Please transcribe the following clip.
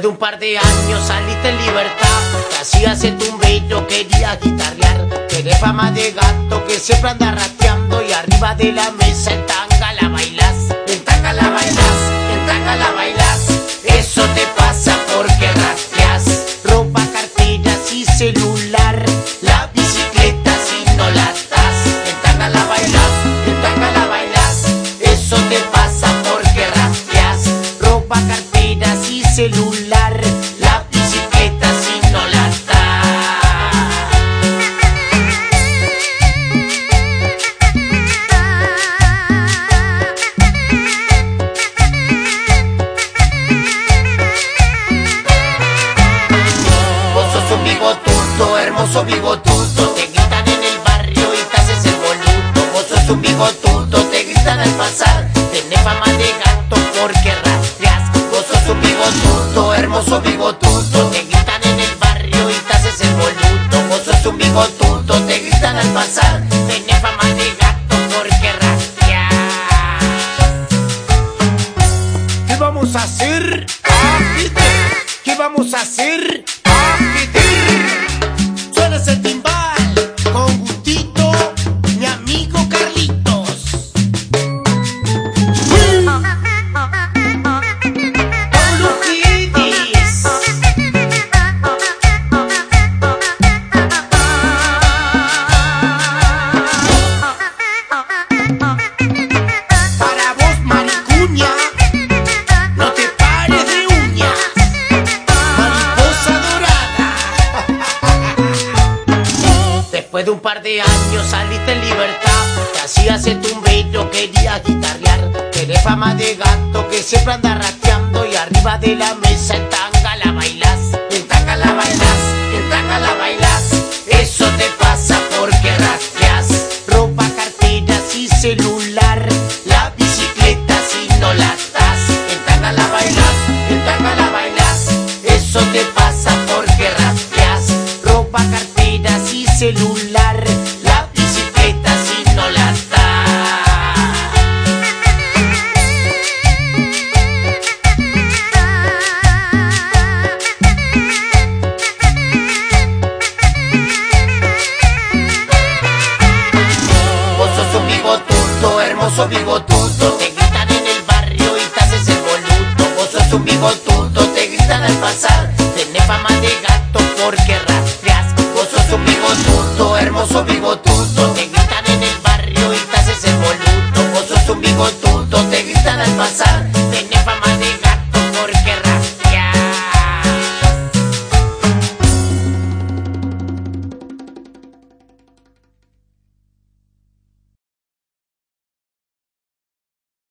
de un par de años saliste en libertad. Te hacías el tumbello, querías guitarrear. Tenés fama de gato que siempre anda rateando y arriba de la mesa en tanga la bailas. En tanga la bailas, en tanga la bailas. Eso te pasa porque rastreas ropa, carteras y celular. La bicicleta si no la das. En tanga la bailas, en tanga la bailas. Eso te pasa porque rastreas ropa, carteras y celular. Hermoso bigotudo Te gritan en el barrio y te haces el boludo. Vos sos un bigotudo, te gritan al pasar. Tenés fama de gato porque rastreas Vos sos un bigotudo, hermoso bigotudo Te gritan en el barrio y te haces el boludo. Vos sos un bigotudo, te gritan al pasar. Tenés fama de gato porque rastreas ¿Qué vamos a hacer? ¿Qué vamos a hacer? Después de un par de años saliste en libertad. Te hacías el tumbello, querías guitarrear. Tenés fama de gato que siempre anda rateando. Y arriba de la mesa en tanga la bailas. En tanga la bailas, en tanga la bailas. Celular. La bicicleta si no la das. Vos sos un bigotudo, hermoso bigotudo Te gritan en el barrio y te haces el boludo Vos sos un bigotudo, te gritan al pasar Tenés fama de gato porque rastreas famoso bigote.